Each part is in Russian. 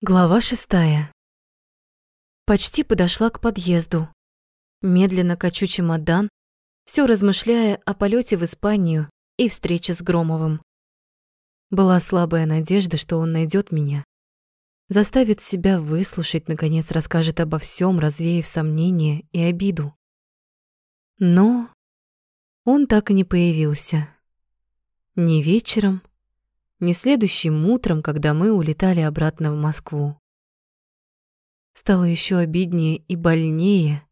Глава шестая. Почти подошла к подъезду. Медленно качу чемодан, все размышляя о полете в Испанию и встрече с Громовым. Была слабая надежда, что он найдет меня. Заставит себя выслушать, наконец расскажет обо всем, развеяв сомнения и обиду. Но он так и не появился. Ни вечером, ни следующим утром, когда мы улетали обратно в Москву. Стало еще обиднее и больнее,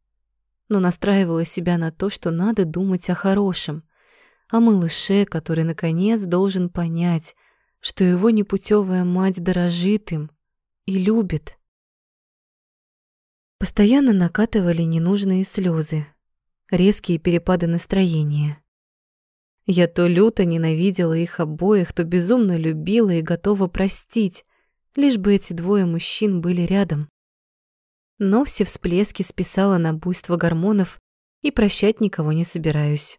но настраивала себя на то, что надо думать о хорошем, о малыше, который наконец должен понять, что его непутевая мать дорожит им и любит. Постоянно накатывали ненужные слезы, резкие перепады настроения. Я то люто ненавидела их обоих, то безумно любила и готова простить, лишь бы эти двое мужчин были рядом. Но все всплески списала на буйство гормонов и прощать никого не собираюсь.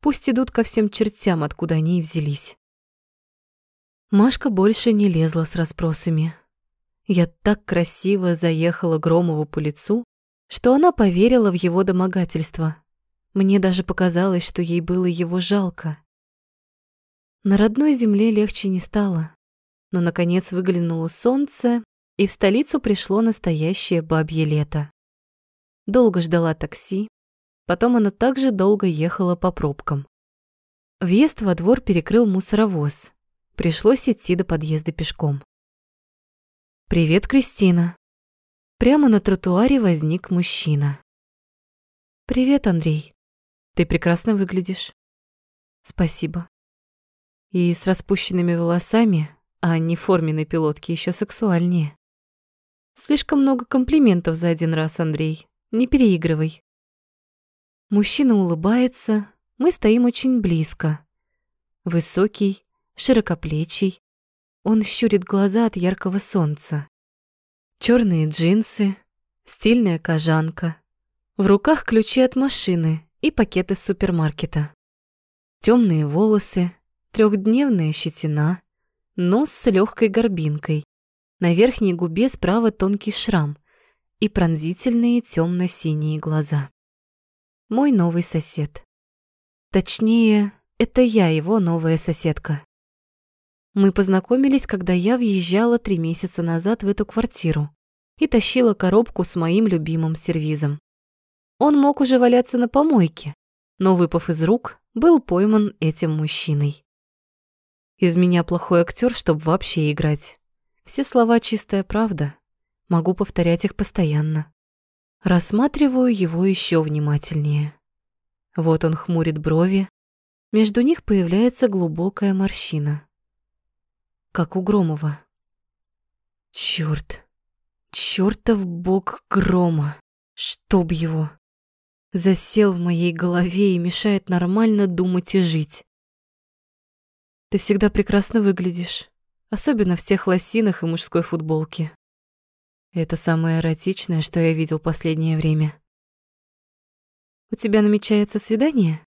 Пусть идут ко всем чертям, откуда они и взялись. Машка больше не лезла с расспросами. Я так красиво заехала Громову по лицу, что она поверила в его домогательство мне даже показалось, что ей было его жалко. На родной земле легче не стало, но, наконец, выглянуло солнце, и в столицу пришло настоящее бабье лето. Долго ждала такси, потом оно также долго ехало по пробкам. Въезд во двор перекрыл мусоровоз. Пришлось идти до подъезда пешком. «Привет, Кристина». Прямо на тротуаре возник мужчина. «Привет, Андрей». Ты прекрасно выглядишь. Спасибо. И с распущенными волосами, а не форменной пилотки, еще сексуальнее. Слишком много комплиментов за один раз, Андрей. Не переигрывай. Мужчина улыбается, мы стоим очень близко. Высокий, широкоплечий. Он щурит глаза от яркого солнца. Черные джинсы, стильная кожанка. В руках ключи от машины, и пакет из супермаркета. Темные волосы, трехдневная щетина, нос с легкой горбинкой, на верхней губе справа тонкий шрам и пронзительные темно-синие глаза. Мой новый сосед. Точнее, это я его новая соседка. Мы познакомились, когда я въезжала три месяца назад в эту квартиру и тащила коробку с моим любимым сервизом. Он мог уже валяться на помойке, но, выпав из рук, был пойман этим мужчиной. Из меня плохой актер, чтобы вообще играть. Все слова чистая правда. Могу повторять их постоянно. Рассматриваю его еще внимательнее. Вот он хмурит брови. Между них появляется глубокая морщина. Как у Громова. Чёрт. Чёртов бог Грома. Чтоб его засел в моей голове и мешает нормально думать и жить. Ты всегда прекрасно выглядишь, особенно в тех лосинах и мужской футболке. Это самое эротичное, что я видел последнее время. У тебя намечается свидание?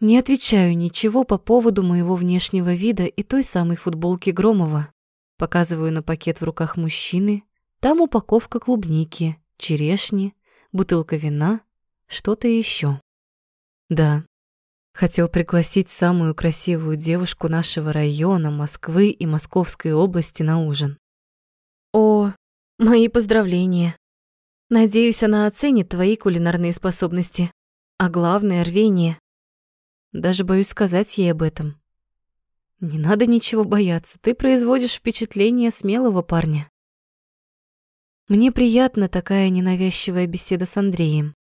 Не отвечаю ничего по поводу моего внешнего вида и той самой футболки Громова. Показываю на пакет в руках мужчины. Там упаковка клубники, черешни, бутылка вина что-то еще. Да, хотел пригласить самую красивую девушку нашего района, Москвы и Московской области на ужин. О, мои поздравления. Надеюсь, она оценит твои кулинарные способности, а главное — рвение. Даже боюсь сказать ей об этом. Не надо ничего бояться, ты производишь впечатление смелого парня. Мне приятна такая ненавязчивая беседа с Андреем.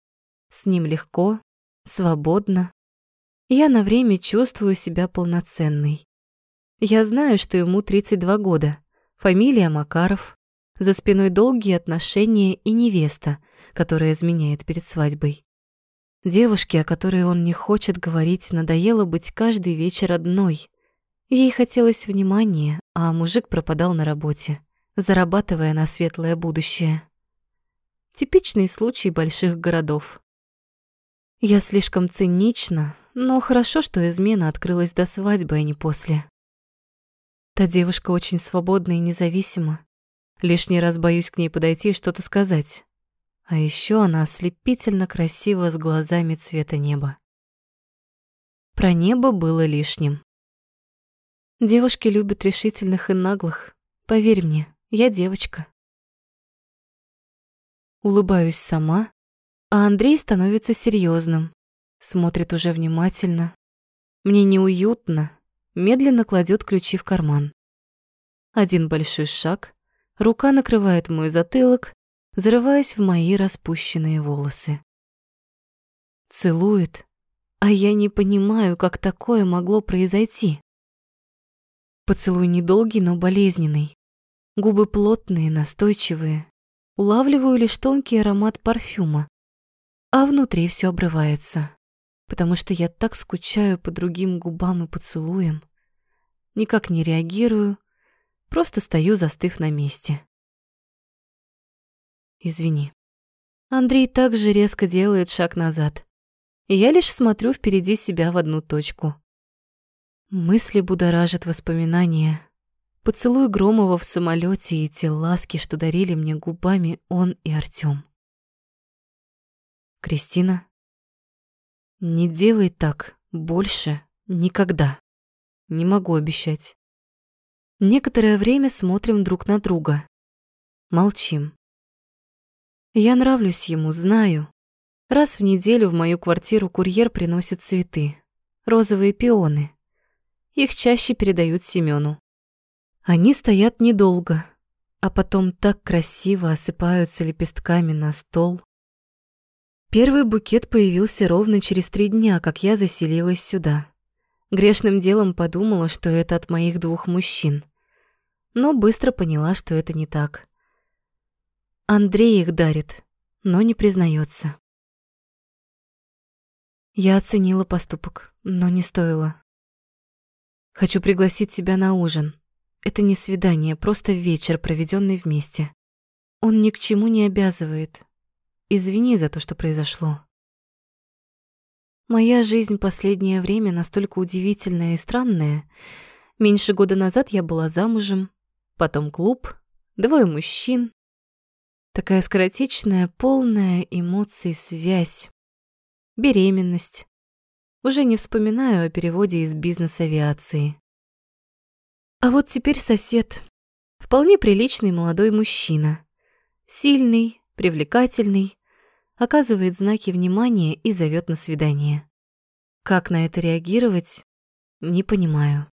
С ним легко, свободно. Я на время чувствую себя полноценной. Я знаю, что ему 32 года, фамилия Макаров, за спиной долгие отношения и невеста, которая изменяет перед свадьбой. Девушке, о которой он не хочет говорить, надоело быть каждый вечер одной. Ей хотелось внимания, а мужик пропадал на работе, зарабатывая на светлое будущее. Типичный случай больших городов. Я слишком цинична, но хорошо, что измена открылась до свадьбы, а не после. Та девушка очень свободна и независима. Лишний раз боюсь к ней подойти и что-то сказать. А еще она ослепительно красива с глазами цвета неба. Про небо было лишним. Девушки любят решительных и наглых. Поверь мне, я девочка. Улыбаюсь сама, а Андрей становится серьезным, смотрит уже внимательно. Мне неуютно, медленно кладет ключи в карман. Один большой шаг, рука накрывает мой затылок, зарываясь в мои распущенные волосы. Целует, а я не понимаю, как такое могло произойти. Поцелуй недолгий, но болезненный. Губы плотные, настойчивые. Улавливаю лишь тонкий аромат парфюма. А внутри все обрывается, потому что я так скучаю по другим губам и поцелуям. Никак не реагирую, просто стою, застыв на месте. Извини. Андрей также резко делает шаг назад. И я лишь смотрю впереди себя в одну точку. Мысли будоражат воспоминания. Поцелуй Громова в самолете и те ласки, что дарили мне губами он и Артём. Кристина, не делай так больше никогда. Не могу обещать. Некоторое время смотрим друг на друга. Молчим. Я нравлюсь ему, знаю. Раз в неделю в мою квартиру курьер приносит цветы. Розовые пионы. Их чаще передают Семёну. Они стоят недолго, а потом так красиво осыпаются лепестками на стол. Первый букет появился ровно через три дня, как я заселилась сюда. Грешным делом подумала, что это от моих двух мужчин, но быстро поняла, что это не так. Андрей их дарит, но не признается. Я оценила поступок, но не стоило. Хочу пригласить тебя на ужин. Это не свидание, просто вечер, проведенный вместе. Он ни к чему не обязывает. Извини за то, что произошло. Моя жизнь последнее время настолько удивительная и странная. Меньше года назад я была замужем, потом клуб, двое мужчин. Такая скоротечная, полная эмоций связь. Беременность, уже не вспоминаю о переводе из бизнес-авиации. А вот теперь сосед. Вполне приличный молодой мужчина. Сильный, привлекательный, оказывает знаки внимания и зовет на свидание. Как на это реагировать, не понимаю.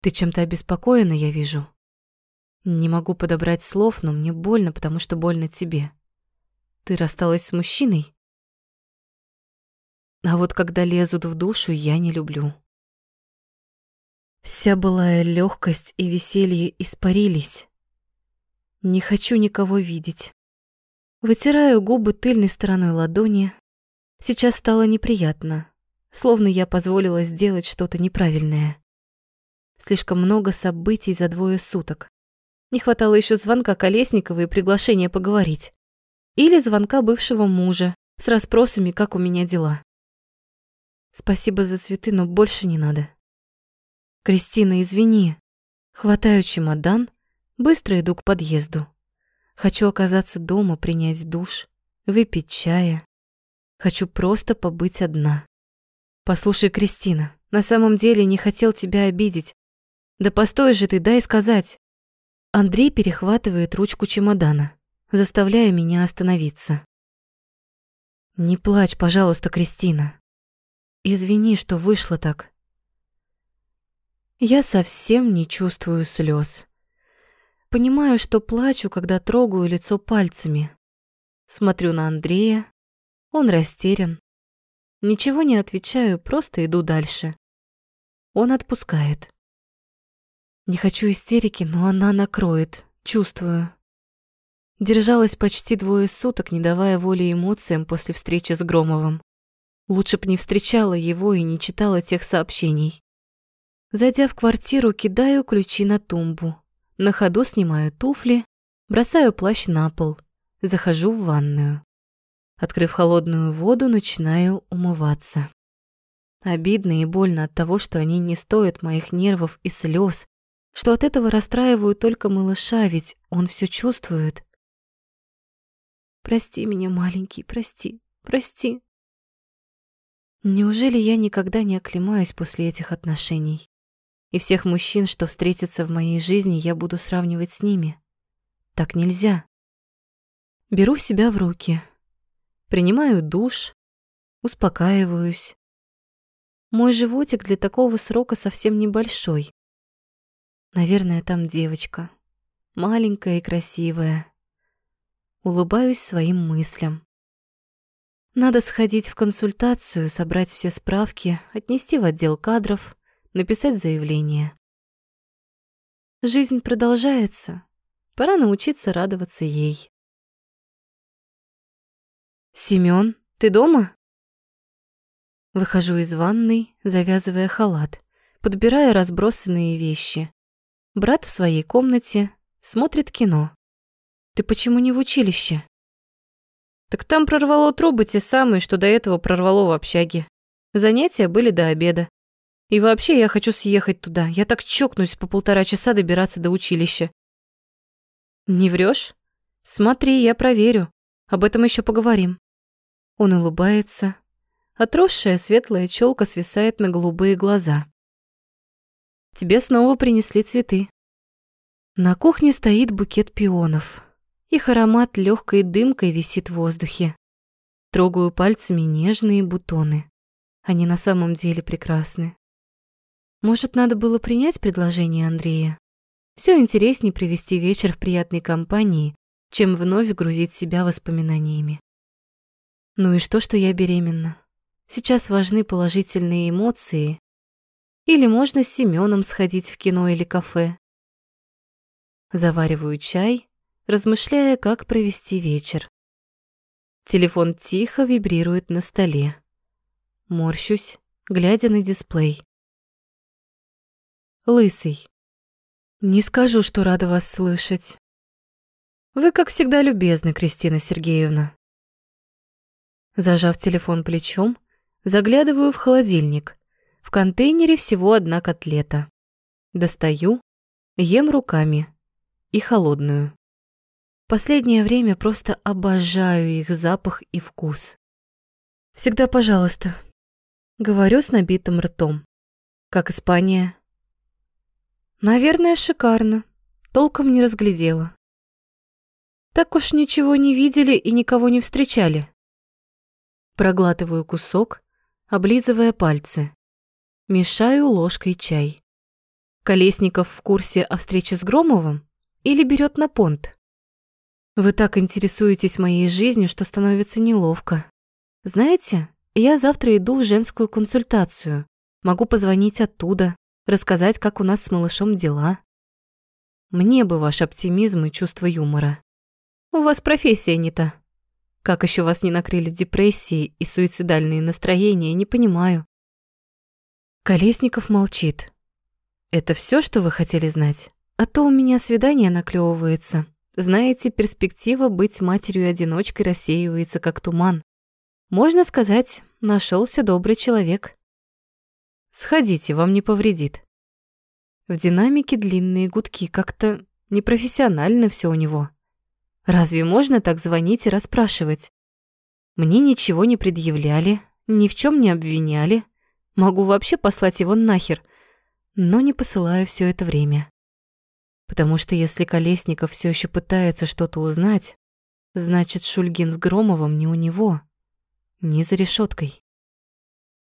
Ты чем-то обеспокоена, я вижу. Не могу подобрать слов, но мне больно, потому что больно тебе. Ты рассталась с мужчиной? А вот когда лезут в душу, я не люблю. Вся былая легкость и веселье испарились. Не хочу никого видеть. Вытираю губы тыльной стороной ладони. Сейчас стало неприятно, словно я позволила сделать что-то неправильное. Слишком много событий за двое суток. Не хватало еще звонка Колесникова и приглашения поговорить. Или звонка бывшего мужа с расспросами, как у меня дела. Спасибо за цветы, но больше не надо. Кристина, извини. Хватаю чемодан, быстро иду к подъезду. Хочу оказаться дома, принять душ, выпить чая. Хочу просто побыть одна. Послушай, Кристина, на самом деле не хотел тебя обидеть. Да постой же ты, дай сказать. Андрей перехватывает ручку чемодана, заставляя меня остановиться. Не плачь, пожалуйста, Кристина. Извини, что вышло так. Я совсем не чувствую слез. Понимаю, что плачу, когда трогаю лицо пальцами. Смотрю на Андрея. Он растерян. Ничего не отвечаю, просто иду дальше. Он отпускает. Не хочу истерики, но она накроет, чувствую. Держалась почти двое суток, не давая воли эмоциям после встречи с Громовым. Лучше б не встречала его и не читала тех сообщений. Зайдя в квартиру, кидаю ключи на тумбу. На ходу снимаю туфли, бросаю плащ на пол, захожу в ванную. Открыв холодную воду, начинаю умываться. Обидно и больно от того, что они не стоят моих нервов и слез, что от этого расстраиваю только малыша, ведь он все чувствует. Прости меня, маленький, прости, прости. Неужели я никогда не оклемаюсь после этих отношений? И всех мужчин, что встретятся в моей жизни, я буду сравнивать с ними. Так нельзя. Беру себя в руки. Принимаю душ, успокаиваюсь. Мой животик для такого срока совсем небольшой. Наверное, там девочка. Маленькая и красивая. Улыбаюсь своим мыслям. Надо сходить в консультацию, собрать все справки, отнести в отдел кадров, написать заявление. Жизнь продолжается. Пора научиться радоваться ей. Семён, ты дома? Выхожу из ванной, завязывая халат, подбирая разбросанные вещи. Брат в своей комнате смотрит кино. Ты почему не в училище? Так там прорвало трубы те самые, что до этого прорвало в общаге. Занятия были до обеда. И вообще я хочу съехать туда. Я так чокнусь по полтора часа добираться до училища. Не врешь? Смотри, я проверю. Об этом еще поговорим. Он улыбается. Отросшая светлая челка свисает на голубые глаза. Тебе снова принесли цветы. На кухне стоит букет пионов. Их аромат легкой дымкой висит в воздухе. Трогаю пальцами нежные бутоны. Они на самом деле прекрасны. Может, надо было принять предложение Андрея? Все интереснее провести вечер в приятной компании, чем вновь грузить себя воспоминаниями. Ну и что, что я беременна? Сейчас важны положительные эмоции. Или можно с Семеном сходить в кино или кафе. Завариваю чай размышляя, как провести вечер. Телефон тихо вибрирует на столе. Морщусь, глядя на дисплей. Лысый. Не скажу, что рада вас слышать. Вы, как всегда, любезны, Кристина Сергеевна. Зажав телефон плечом, заглядываю в холодильник. В контейнере всего одна котлета. Достаю, ем руками и холодную. Последнее время просто обожаю их запах и вкус. Всегда пожалуйста. Говорю с набитым ртом. Как Испания? Наверное, шикарно. Толком не разглядела. Так уж ничего не видели и никого не встречали. Проглатываю кусок, облизывая пальцы. Мешаю ложкой чай. Колесников в курсе о встрече с Громовым или берет на понт? Вы так интересуетесь моей жизнью, что становится неловко. Знаете, я завтра иду в женскую консультацию. Могу позвонить оттуда, рассказать, как у нас с малышом дела. Мне бы ваш оптимизм и чувство юмора. У вас профессия не та. Как еще вас не накрыли депрессии и суицидальные настроения, не понимаю. Колесников молчит. Это все, что вы хотели знать? А то у меня свидание наклевывается. Знаете, перспектива быть матерью-одиночкой рассеивается, как туман. Можно сказать, нашелся добрый человек. Сходите, вам не повредит. В динамике длинные гудки, как-то непрофессионально все у него. Разве можно так звонить и расспрашивать? Мне ничего не предъявляли, ни в чем не обвиняли. Могу вообще послать его нахер, но не посылаю все это время. Потому что если Колесников все еще пытается что-то узнать, значит, Шульгин с Громовым не у него, не за решеткой.